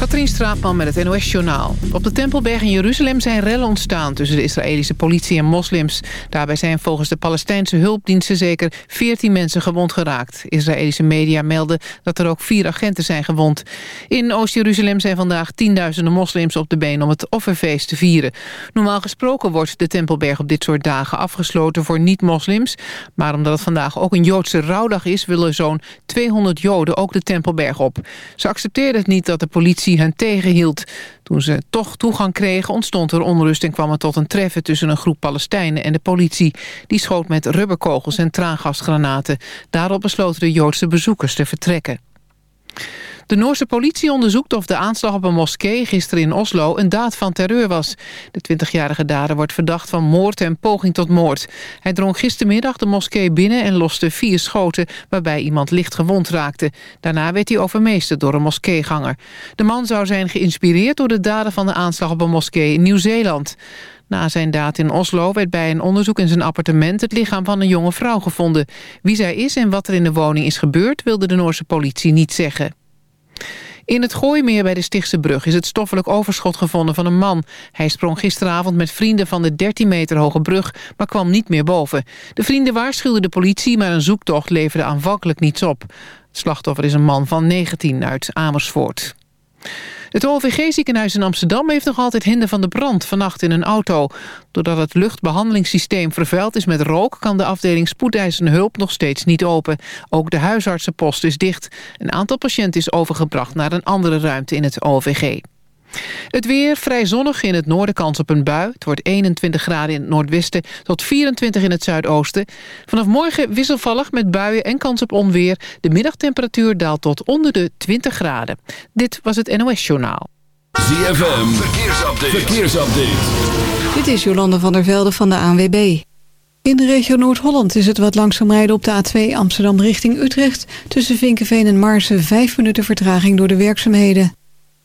Katrien Straatman met het NOS-journaal. Op de Tempelberg in Jeruzalem zijn rellen ontstaan tussen de Israëlische politie en moslims. Daarbij zijn volgens de Palestijnse hulpdiensten zeker 14 mensen gewond geraakt. Israëlische media melden dat er ook vier agenten zijn gewond. In Oost-Jeruzalem zijn vandaag tienduizenden moslims op de been om het offerfeest te vieren. Normaal gesproken wordt de Tempelberg op dit soort dagen afgesloten voor niet-moslims. Maar omdat het vandaag ook een Joodse rouwdag is... willen zo'n 200 Joden ook de Tempelberg op. Ze accepteerden het niet dat de politie hen tegenhield. Toen ze toch toegang kregen ontstond er onrust en kwam het tot een treffen tussen een groep Palestijnen en de politie. Die schoot met rubberkogels en traangasgranaten. Daarop besloten de Joodse bezoekers te vertrekken. De Noorse politie onderzoekt of de aanslag op een moskee gisteren in Oslo een daad van terreur was. De 20-jarige dader wordt verdacht van moord en poging tot moord. Hij drong gistermiddag de moskee binnen en loste vier schoten waarbij iemand licht gewond raakte. Daarna werd hij overmeesterd door een moskeeganger. De man zou zijn geïnspireerd door de daden van de aanslag op een moskee in Nieuw-Zeeland. Na zijn daad in Oslo werd bij een onderzoek in zijn appartement het lichaam van een jonge vrouw gevonden. Wie zij is en wat er in de woning is gebeurd wilde de Noorse politie niet zeggen. In het Gooimeer bij de Stichtse Brug is het stoffelijk overschot gevonden van een man. Hij sprong gisteravond met vrienden van de 13 meter hoge brug, maar kwam niet meer boven. De vrienden waarschuwden de politie, maar een zoektocht leverde aanvankelijk niets op. Het slachtoffer is een man van 19 uit Amersfoort. Het OVG-ziekenhuis in Amsterdam heeft nog altijd hinder van de brand vannacht in een auto. Doordat het luchtbehandelingssysteem vervuild is met rook... kan de afdeling spoedeisende hulp nog steeds niet open. Ook de huisartsenpost is dicht. Een aantal patiënten is overgebracht naar een andere ruimte in het OVG. Het weer vrij zonnig in het noorden kans op een bui. Het wordt 21 graden in het noordwesten tot 24 in het zuidoosten. Vanaf morgen wisselvallig met buien en kans op onweer. De middagtemperatuur daalt tot onder de 20 graden. Dit was het NOS Journaal. ZFM, verkeersupdate. verkeersupdate. Dit is Jolande van der Velde van de ANWB. In de regio Noord-Holland is het wat langzaam rijden op de A2 Amsterdam richting Utrecht. Tussen Vinkenveen en Marsen 5 minuten vertraging door de werkzaamheden.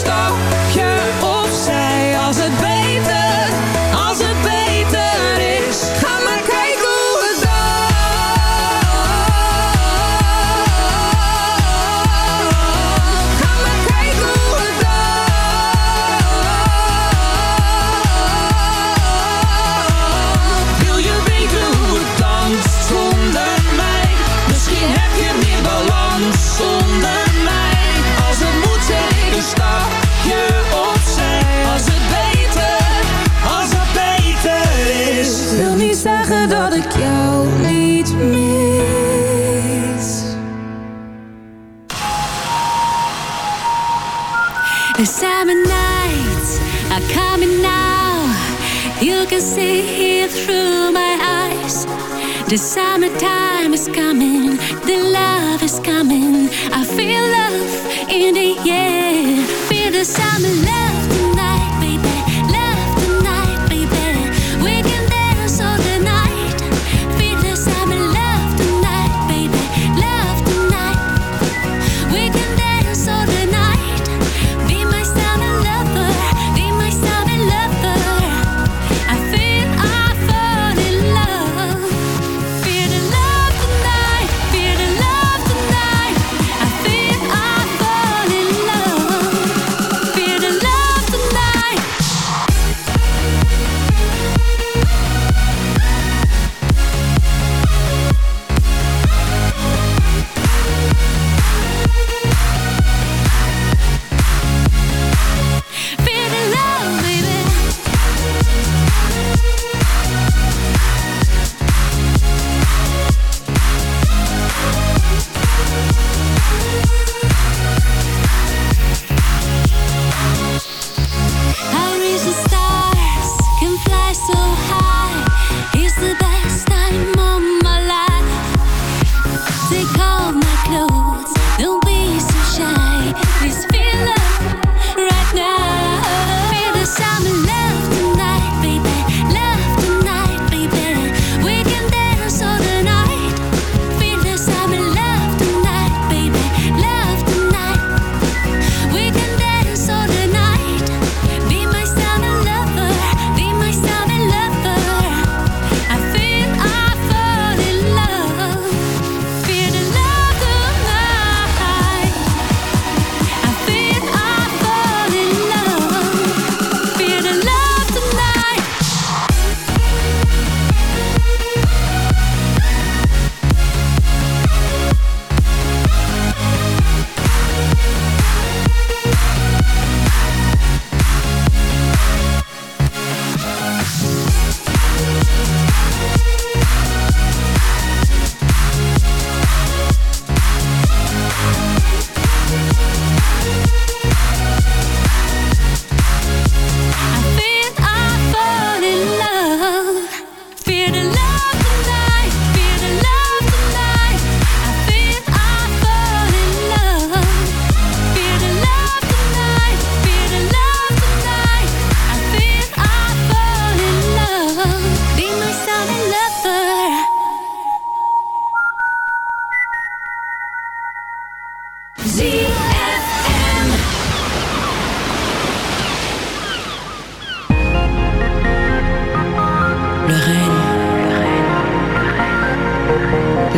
stapje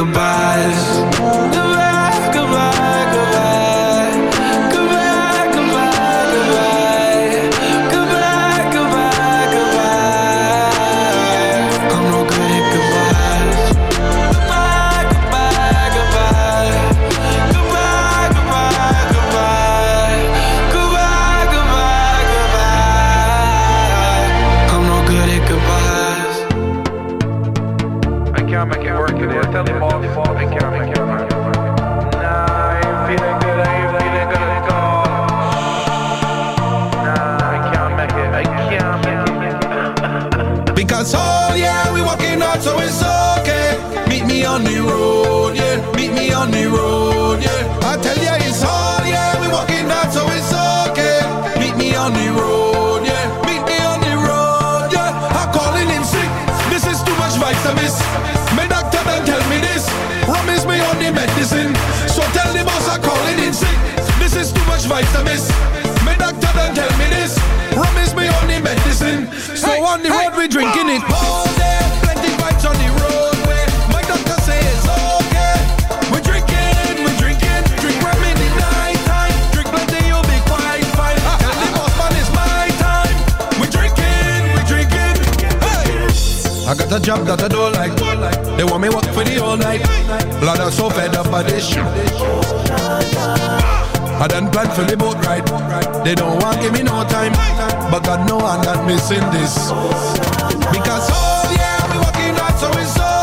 goodbye. Blood, I'm so fed up by this ah! shit. I done planned for the boat ride. They don't want give me no time, but God know I'm not missing this. Because oh yeah, we walking right, so it's.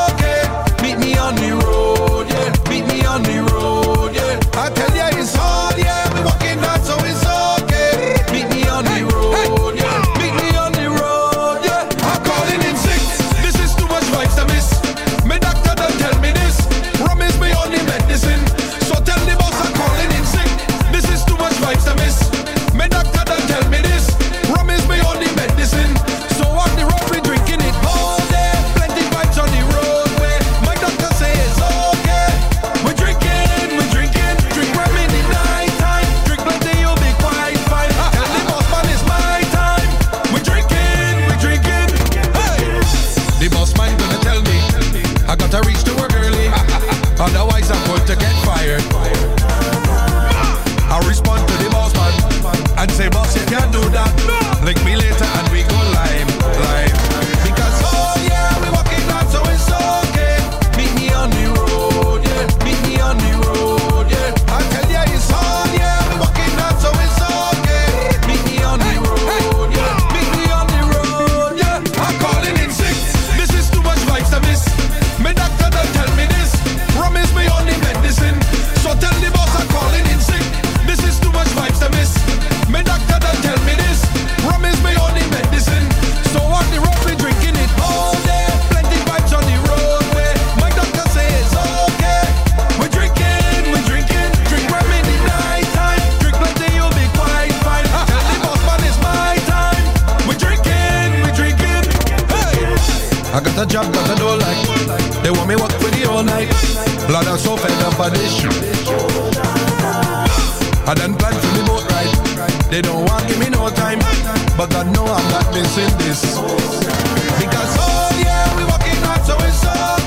a job that I don't like. They want me work for the all night. Blood and so fed up of this I done plan for the boat ride. They don't want give me no time. But I know I'm not missing this. Because oh yeah, we walking out so it's all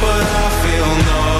but I feel no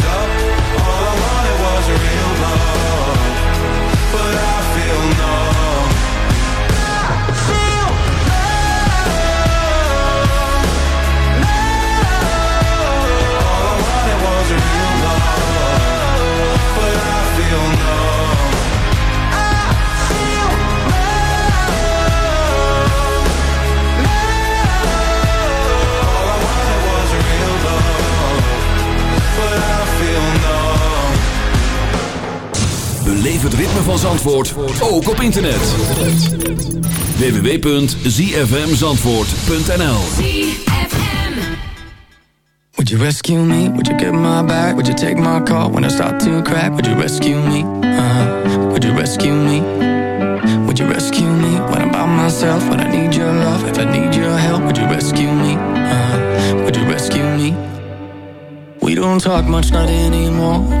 Beleef het ritme van Zandvoort, ook op internet. www.zfmzandvoort.nl Would you rescue me? Would you get my back? Would you take my call when I start to crack? Would you rescue me? Uh, would you rescue me? Would you rescue me when I'm by myself? When I need your love? If I need your help, would you rescue me? Uh, would you rescue me? We don't talk much, not anymore.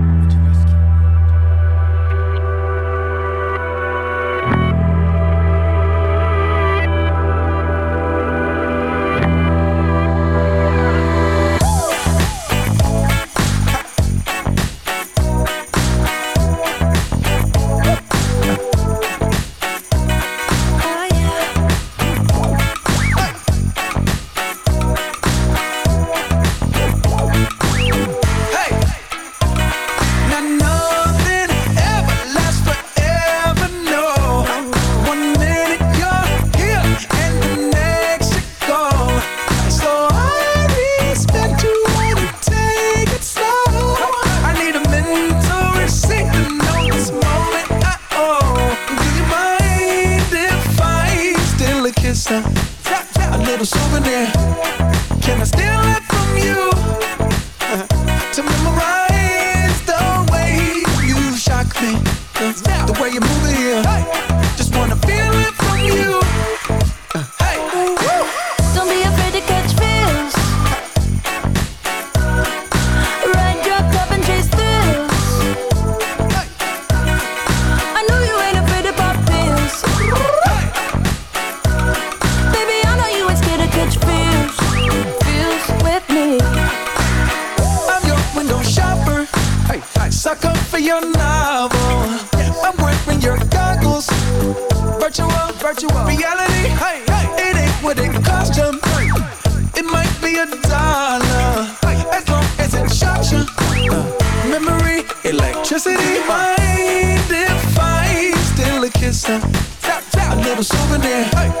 souvenir hey.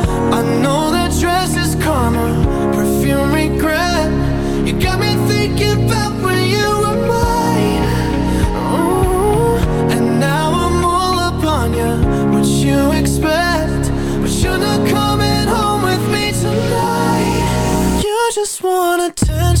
just want attention